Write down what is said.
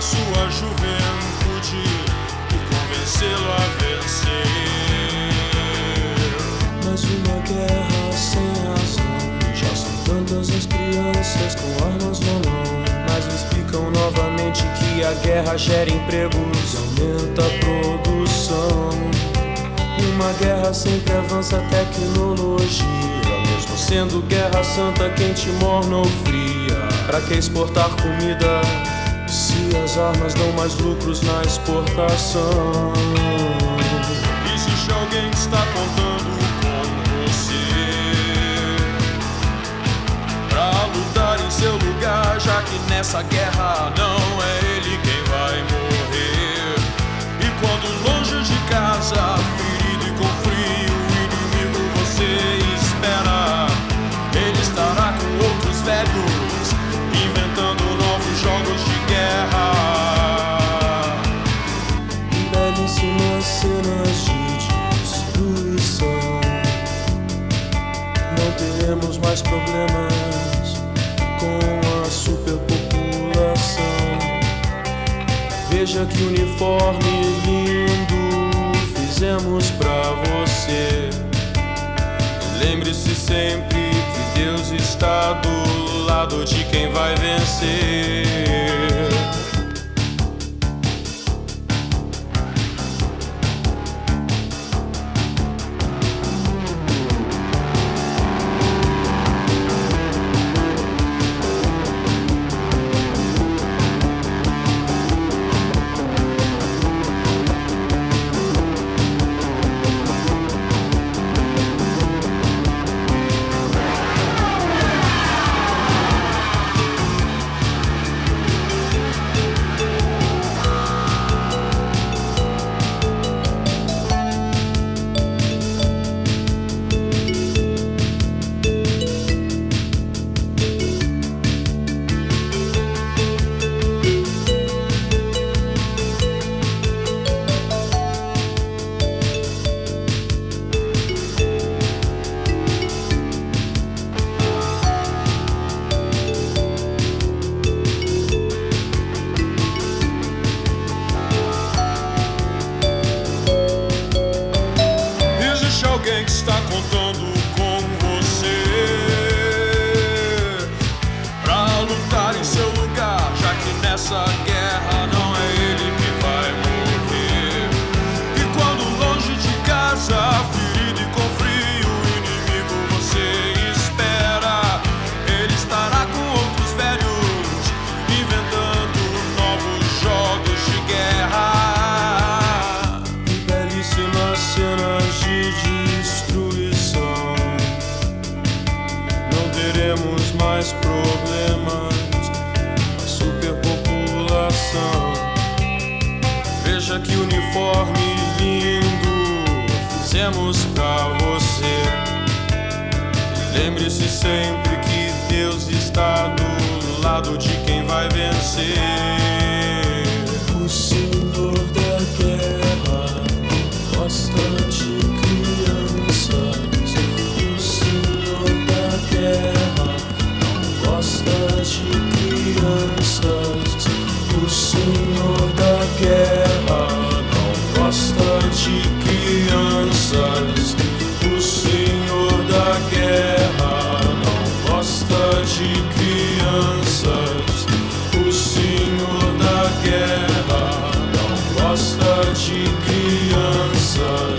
a sua juventude e convencê-lo a vencer. Mas uma guerra sem razão. Já são tantas as crianças com armas na mão. Mas explicam novamente que a guerra gera empregos e aumenta a produção. E uma guerra sempre avança a tecnologia. Mesmo sendo guerra santa, quente, morna ou fria. Pra que exportar comida? Se as armas dão mais lucros na exportação? Existe alguém que está contando com você pra lutar em seu lugar, já que nessa guerra não mais problemas com a superpopulação. Veja que uniforme lindo fizemos pra você. Lembre-se sempre que Deus está do lado de quem vai vencer. Que nessa guerra não é ele que vai morrer. E quando longe de casa, ferido e com frio, o inimigo você espera. Ele estará com outros velhos, inventando novos jogos de guerra. belíssimas cenas de destruição. Não teremos mais problemas Veja que uniforme lindo fizemos pra você. Lembre-se sempre que Deus está do lado de quem vai vencer. O Senhor da guerra gosta de crianças. O Senhor da guerra não gosta de crianças. O Senhor da guerra não gosta de crianças. O Senhor da guerra não gosta de crianças. O Senhor da guerra não gosta de crianças.